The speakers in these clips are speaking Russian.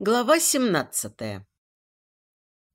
Глава 17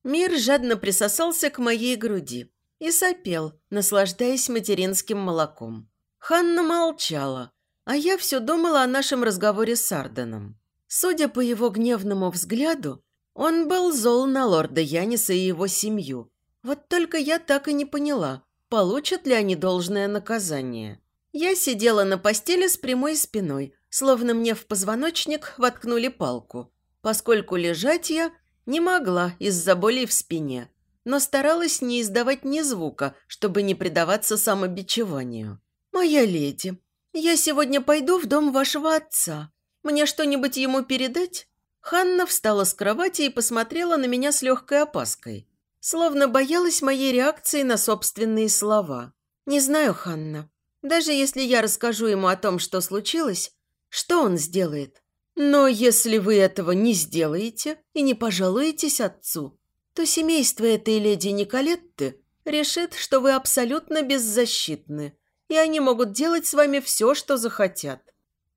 Мир жадно присосался к моей груди и сопел, наслаждаясь материнским молоком. Ханна молчала, а я все думала о нашем разговоре с Арденом. Судя по его гневному взгляду, он был зол на лорда Яниса и его семью. Вот только я так и не поняла, получат ли они должное наказание. Я сидела на постели с прямой спиной, словно мне в позвоночник воткнули палку – поскольку лежать я не могла из-за боли в спине, но старалась не издавать ни звука, чтобы не предаваться самобичеванию. «Моя леди, я сегодня пойду в дом вашего отца. Мне что-нибудь ему передать?» Ханна встала с кровати и посмотрела на меня с легкой опаской, словно боялась моей реакции на собственные слова. «Не знаю, Ханна. Даже если я расскажу ему о том, что случилось, что он сделает? Но если вы этого не сделаете и не пожалуетесь отцу, то семейство этой леди Николетты решит, что вы абсолютно беззащитны, и они могут делать с вами все, что захотят.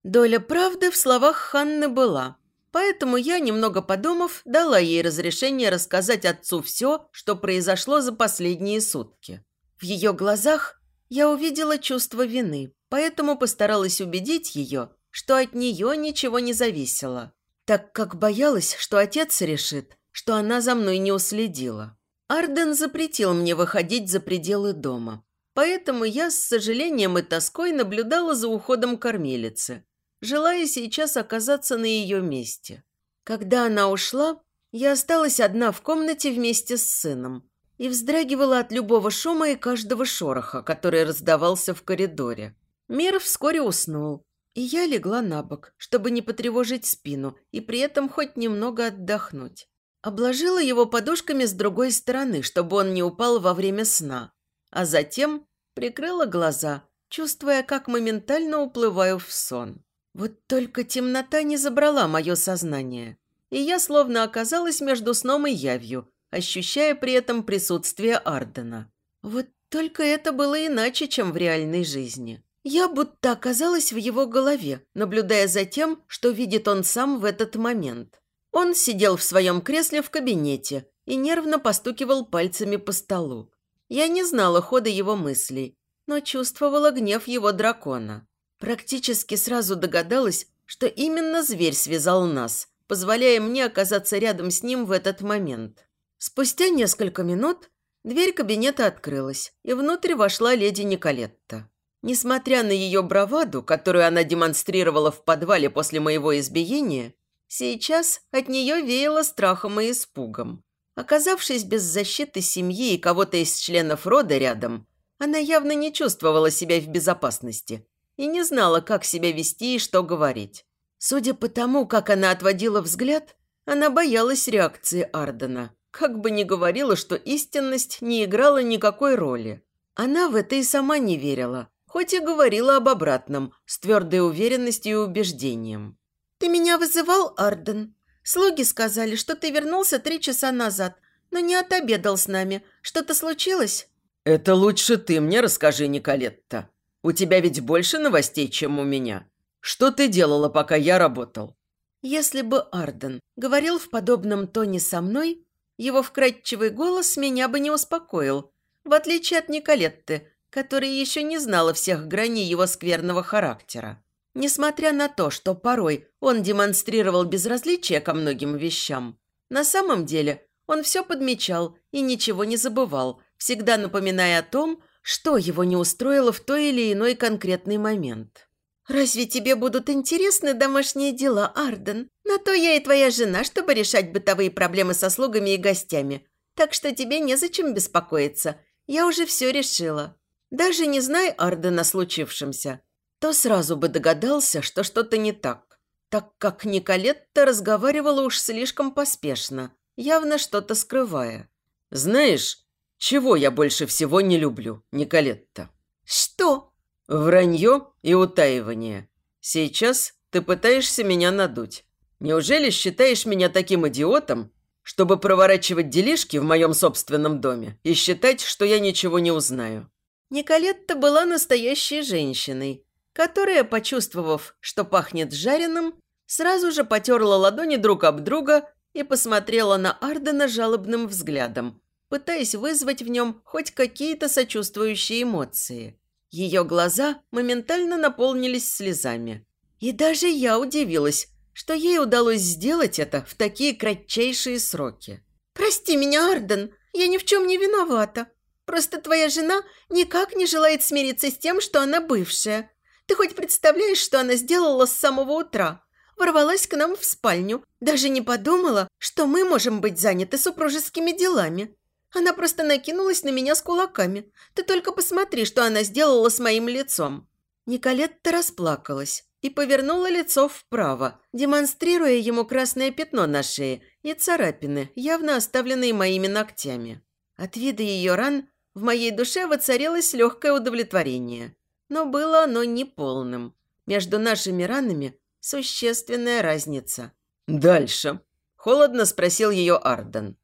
Доля правды в словах Ханны была, поэтому я, немного подумав, дала ей разрешение рассказать отцу все, что произошло за последние сутки. В ее глазах я увидела чувство вины, поэтому постаралась убедить ее, что от нее ничего не зависело, так как боялась, что отец решит, что она за мной не уследила. Арден запретил мне выходить за пределы дома, поэтому я с сожалением и тоской наблюдала за уходом кормилицы, желая сейчас оказаться на ее месте. Когда она ушла, я осталась одна в комнате вместе с сыном и вздрагивала от любого шума и каждого шороха, который раздавался в коридоре. Мир вскоре уснул, и я легла на бок, чтобы не потревожить спину и при этом хоть немного отдохнуть. Обложила его подушками с другой стороны, чтобы он не упал во время сна. А затем прикрыла глаза, чувствуя, как моментально уплываю в сон. Вот только темнота не забрала мое сознание. И я словно оказалась между сном и явью, ощущая при этом присутствие Ардена. Вот только это было иначе, чем в реальной жизни. Я будто оказалась в его голове, наблюдая за тем, что видит он сам в этот момент. Он сидел в своем кресле в кабинете и нервно постукивал пальцами по столу. Я не знала хода его мыслей, но чувствовала гнев его дракона. Практически сразу догадалась, что именно зверь связал нас, позволяя мне оказаться рядом с ним в этот момент. Спустя несколько минут дверь кабинета открылась, и внутрь вошла леди Николетта. Несмотря на ее браваду, которую она демонстрировала в подвале после моего избиения, сейчас от нее веяло страхом и испугом. Оказавшись без защиты семьи и кого-то из членов рода рядом, она явно не чувствовала себя в безопасности и не знала, как себя вести и что говорить. Судя по тому, как она отводила взгляд, она боялась реакции Ардена, как бы ни говорила, что истинность не играла никакой роли. Она в это и сама не верила, хоть и говорила об обратном, с твердой уверенностью и убеждением. «Ты меня вызывал, Арден? Слуги сказали, что ты вернулся три часа назад, но не отобедал с нами. Что-то случилось?» «Это лучше ты мне расскажи, Николетта. У тебя ведь больше новостей, чем у меня. Что ты делала, пока я работал?» Если бы Арден говорил в подобном тоне со мной, его вкрадчивый голос меня бы не успокоил, в отличие от Николетты, которая еще не знала всех граней его скверного характера. Несмотря на то, что порой он демонстрировал безразличие ко многим вещам, на самом деле он все подмечал и ничего не забывал, всегда напоминая о том, что его не устроило в той или иной конкретный момент. «Разве тебе будут интересны домашние дела, Арден? На то я и твоя жена, чтобы решать бытовые проблемы со слугами и гостями. Так что тебе незачем беспокоиться. Я уже все решила». Даже не зная Арден о случившемся, то сразу бы догадался, что что-то не так, так как Николетта разговаривала уж слишком поспешно, явно что-то скрывая. «Знаешь, чего я больше всего не люблю, Николетта?» «Что?» «Вранье и утаивание. Сейчас ты пытаешься меня надуть. Неужели считаешь меня таким идиотом, чтобы проворачивать делишки в моем собственном доме и считать, что я ничего не узнаю?» Николетта была настоящей женщиной, которая, почувствовав, что пахнет жареным, Сразу же потерла ладони друг об друга и посмотрела на Ардена жалобным взглядом, пытаясь вызвать в нем хоть какие-то сочувствующие эмоции. Ее глаза моментально наполнились слезами. И даже я удивилась, что ей удалось сделать это в такие кратчайшие сроки. «Прости меня, Арден, я ни в чем не виновата. Просто твоя жена никак не желает смириться с тем, что она бывшая. Ты хоть представляешь, что она сделала с самого утра? Ворвалась к нам в спальню, даже не подумала, что мы можем быть заняты супружескими делами. Она просто накинулась на меня с кулаками. Ты только посмотри, что она сделала с моим лицом». Николетта расплакалась и повернула лицо вправо, демонстрируя ему красное пятно на шее и царапины, явно оставленные моими ногтями. От вида ее ран в моей душе воцарилось легкое удовлетворение. Но было оно неполным. Между нашими ранами существенная разница. «Дальше?» – холодно спросил ее Арден.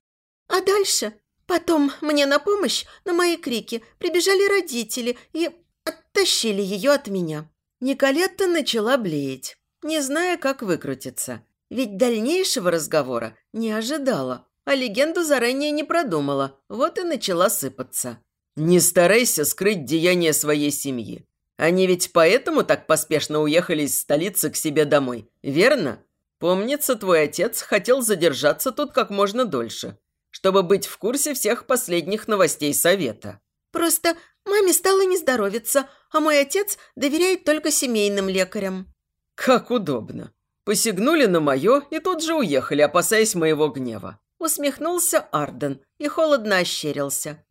«А дальше? Потом мне на помощь, на мои крики, прибежали родители и оттащили ее от меня». Николетта начала блеять, не зная, как выкрутиться. Ведь дальнейшего разговора не ожидала а легенду заранее не продумала, вот и начала сыпаться. «Не старайся скрыть деяния своей семьи. Они ведь поэтому так поспешно уехали из столицы к себе домой, верно? Помнится, твой отец хотел задержаться тут как можно дольше, чтобы быть в курсе всех последних новостей совета». «Просто маме стало не здоровиться, а мой отец доверяет только семейным лекарям». «Как удобно. Посягнули на мое и тут же уехали, опасаясь моего гнева. Усмехнулся Арден и холодно ощерился.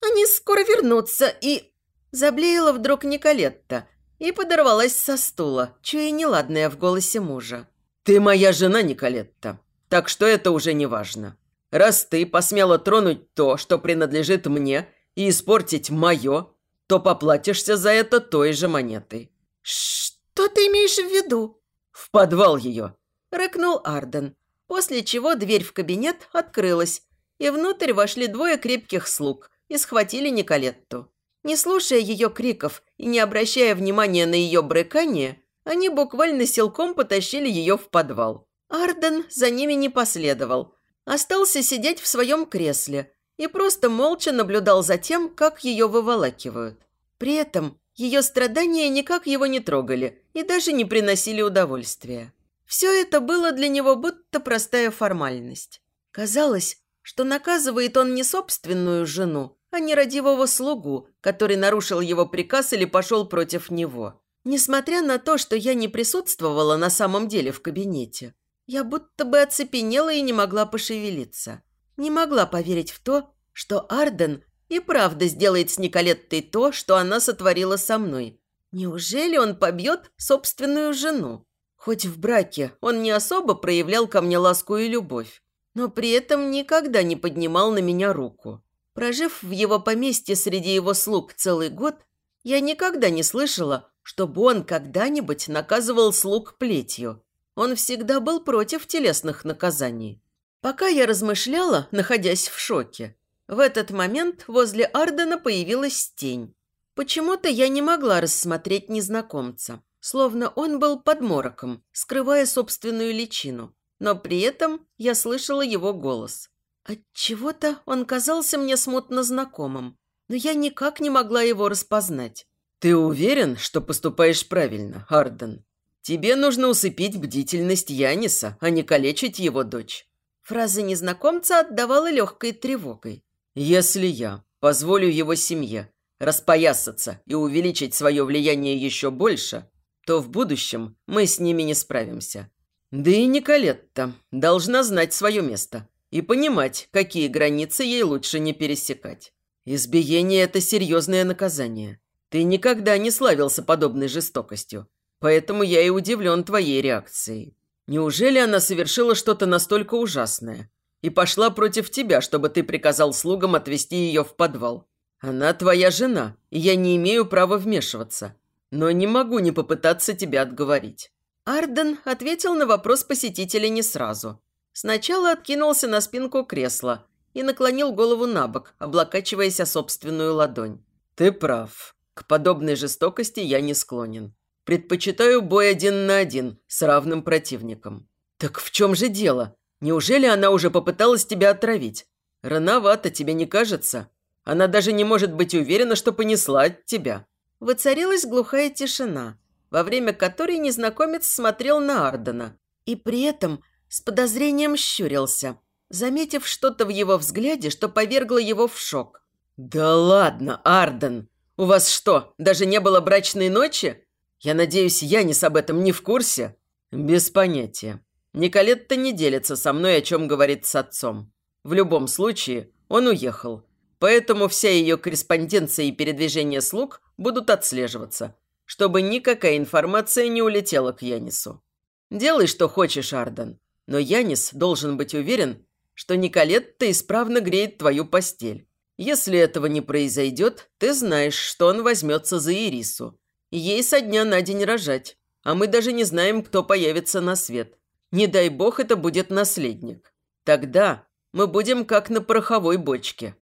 «Они скоро вернутся и...» Заблеяла вдруг Николетта и подорвалась со стула, чуя неладное в голосе мужа. «Ты моя жена, Николетта, так что это уже не важно. Раз ты посмела тронуть то, что принадлежит мне, и испортить мое, то поплатишься за это той же монетой». «Что ты имеешь в виду?» «В подвал ее», – рыкнул Арден, После чего дверь в кабинет открылась, и внутрь вошли двое крепких слуг и схватили Николетту. Не слушая ее криков и не обращая внимания на ее брыкание, они буквально силком потащили ее в подвал. Арден за ними не последовал. Остался сидеть в своем кресле и просто молча наблюдал за тем, как ее выволакивают. При этом ее страдания никак его не трогали и даже не приносили удовольствия. Все это было для него будто простая формальность. Казалось, что наказывает он не собственную жену, а нерадивого слугу, который нарушил его приказ или пошел против него. Несмотря на то, что я не присутствовала на самом деле в кабинете, я будто бы оцепенела и не могла пошевелиться. Не могла поверить в то, что Арден и правда сделает с Николеттой то, что она сотворила со мной. Неужели он побьет собственную жену? Хоть в браке он не особо проявлял ко мне ласку и любовь, но при этом никогда не поднимал на меня руку. Прожив в его поместье среди его слуг целый год, я никогда не слышала, чтобы он когда-нибудь наказывал слуг плетью. Он всегда был против телесных наказаний. Пока я размышляла, находясь в шоке, в этот момент возле Ардена появилась тень. Почему-то я не могла рассмотреть незнакомца словно он был под мороком, скрывая собственную личину. Но при этом я слышала его голос. От чего то он казался мне смутно знакомым, но я никак не могла его распознать. «Ты уверен, что поступаешь правильно, Арден? Тебе нужно усыпить бдительность Яниса, а не калечить его дочь». Фраза незнакомца отдавала легкой тревогой. «Если я позволю его семье распоясаться и увеличить свое влияние еще больше, то в будущем мы с ними не справимся. Да и Николетта должна знать свое место и понимать, какие границы ей лучше не пересекать. Избиение – это серьезное наказание. Ты никогда не славился подобной жестокостью, поэтому я и удивлен твоей реакцией. Неужели она совершила что-то настолько ужасное и пошла против тебя, чтобы ты приказал слугам отвезти ее в подвал? Она твоя жена, и я не имею права вмешиваться но не могу не попытаться тебя отговорить». Арден ответил на вопрос посетителя не сразу. Сначала откинулся на спинку кресла и наклонил голову на бок, облокачиваясь о собственную ладонь. «Ты прав. К подобной жестокости я не склонен. Предпочитаю бой один на один с равным противником. Так в чем же дело? Неужели она уже попыталась тебя отравить? Рановато, тебе не кажется? Она даже не может быть уверена, что понесла от тебя. Воцарилась глухая тишина, во время которой незнакомец смотрел на Ардена и при этом с подозрением щурился, заметив что-то в его взгляде, что повергло его в шок. «Да ладно, Арден! У вас что, даже не было брачной ночи? Я надеюсь, Янис об этом не в курсе?» «Без понятия. Николетта не делится со мной, о чем говорит с отцом. В любом случае, он уехал. Поэтому вся ее корреспонденция и передвижение слуг будут отслеживаться, чтобы никакая информация не улетела к Янису. Делай, что хочешь, Арден, но Янис должен быть уверен, что Николетта исправно греет твою постель. Если этого не произойдет, ты знаешь, что он возьмется за Ирису. Ей со дня на день рожать, а мы даже не знаем, кто появится на свет. Не дай бог это будет наследник. Тогда мы будем как на пороховой бочке.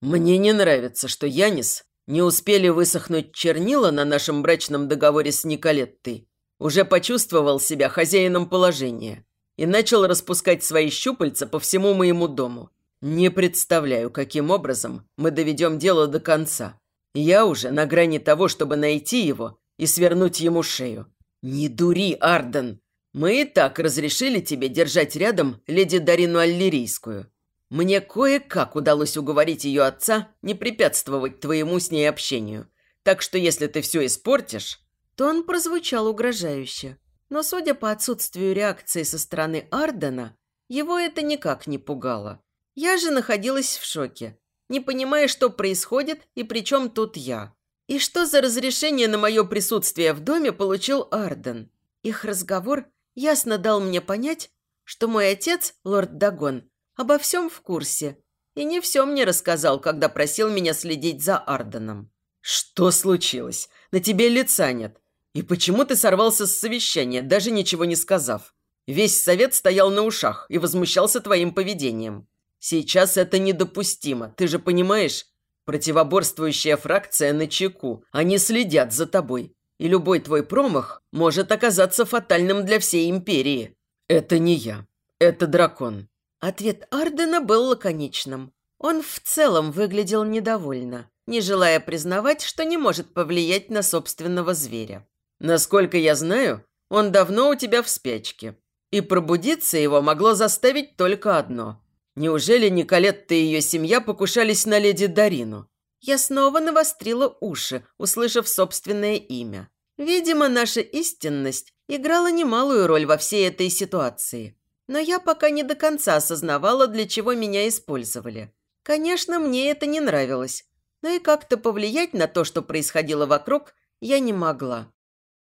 Мне не нравится, что Янис не успели высохнуть чернила на нашем брачном договоре с Николеттой. Уже почувствовал себя хозяином положения и начал распускать свои щупальца по всему моему дому. Не представляю, каким образом мы доведем дело до конца. Я уже на грани того, чтобы найти его и свернуть ему шею. Не дури, Арден. Мы и так разрешили тебе держать рядом леди Дарину Аллирийскую. Мне кое-как удалось уговорить ее отца не препятствовать твоему с ней общению. Так что если ты все испортишь...» Тон прозвучал угрожающе. Но, судя по отсутствию реакции со стороны Ардена, его это никак не пугало. Я же находилась в шоке, не понимая, что происходит и при чем тут я. И что за разрешение на мое присутствие в доме получил Арден? Их разговор ясно дал мне понять, что мой отец, лорд Дагон, обо всем в курсе и не все мне рассказал, когда просил меня следить за Арденом. «Что случилось? На тебе лица нет. И почему ты сорвался с совещания, даже ничего не сказав? Весь совет стоял на ушах и возмущался твоим поведением. Сейчас это недопустимо, ты же понимаешь? Противоборствующая фракция на чеку. Они следят за тобой и любой твой промах может оказаться фатальным для всей империи. Это не я, это дракон». Ответ Ардена был лаконичным. Он в целом выглядел недовольно, не желая признавать, что не может повлиять на собственного зверя. «Насколько я знаю, он давно у тебя в спячке. И пробудиться его могло заставить только одно. Неужели Николетта и ее семья покушались на леди Дарину? Я снова навострила уши, услышав собственное имя. Видимо, наша истинность играла немалую роль во всей этой ситуации. Но я пока не до конца осознавала, для чего меня использовали. Конечно, мне это не нравилось, но и как-то повлиять на то, что происходило вокруг, я не могла.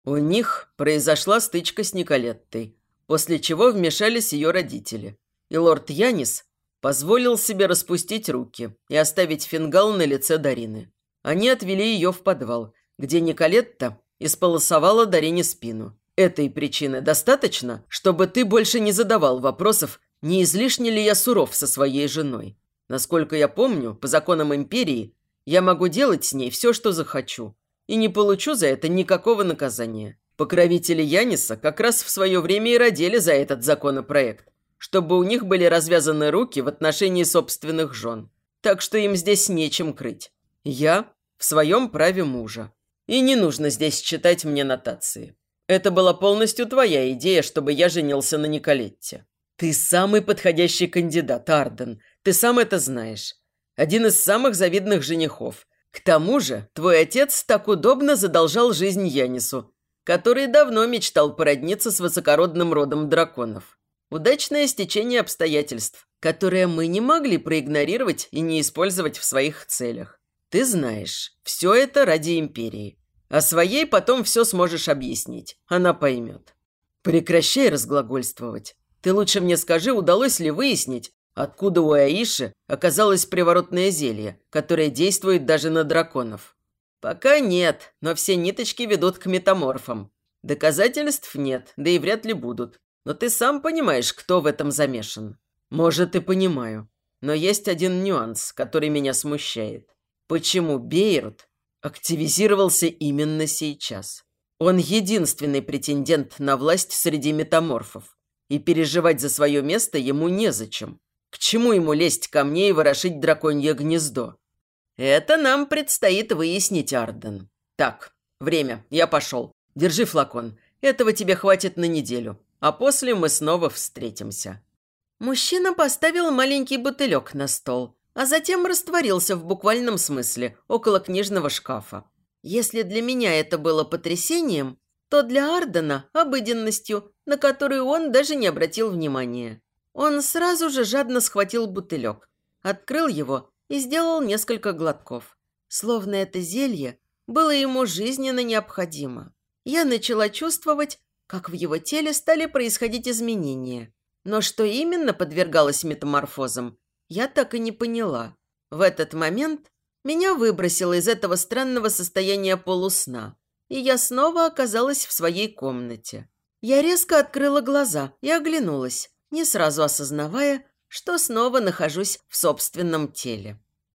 У них произошла стычка с Николеттой, после чего вмешались ее родители. И лорд Янис Позволил себе распустить руки и оставить фингал на лице Дарины. Они отвели ее в подвал, где Николетта исполосовала Дарине спину. Этой причины достаточно, чтобы ты больше не задавал вопросов, не излишне ли я суров со своей женой. Насколько я помню, по законам империи, я могу делать с ней все, что захочу, и не получу за это никакого наказания. Покровители Яниса как раз в свое время и родили за этот законопроект чтобы у них были развязаны руки в отношении собственных жен. Так что им здесь нечем крыть. Я в своем праве мужа. И не нужно здесь читать мне нотации. Это была полностью твоя идея, чтобы я женился на Николетте. Ты самый подходящий кандидат, Арден. Ты сам это знаешь. Один из самых завидных женихов. К тому же, твой отец так удобно задолжал жизнь Янису, который давно мечтал породниться с высокородным родом драконов. Удачное стечение обстоятельств, которое мы не могли проигнорировать и не использовать в своих целях. Ты знаешь, все это ради империи. А своей потом все сможешь объяснить. Она поймет. Прекращай разглагольствовать. Ты лучше мне скажи, удалось ли выяснить, откуда у Аиши оказалось приворотное зелье, которое действует даже на драконов. Пока нет, но все ниточки ведут к метаморфам. Доказательств нет, да и вряд ли будут. Но ты сам понимаешь, кто в этом замешан. Может, и понимаю. Но есть один нюанс, который меня смущает. Почему Бейрут активизировался именно сейчас? Он единственный претендент на власть среди метаморфов. И переживать за свое место ему незачем. К чему ему лезть ко мне и ворошить драконье гнездо? Это нам предстоит выяснить, Арден. Так, время, я пошел. Держи флакон. Этого тебе хватит на неделю. А после мы снова встретимся. Мужчина поставил маленький бутылек на стол, а затем растворился в буквальном смысле около книжного шкафа. Если для меня это было потрясением, то для Ардена – обыденностью, на которую он даже не обратил внимания. Он сразу же жадно схватил бутылек, открыл его и сделал несколько глотков. Словно это зелье было ему жизненно необходимо. Я начала чувствовать, как в его теле стали происходить изменения. Но что именно подвергалось метаморфозам, я так и не поняла. В этот момент меня выбросило из этого странного состояния полусна, и я снова оказалась в своей комнате. Я резко открыла глаза и оглянулась, не сразу осознавая, что снова нахожусь в собственном теле.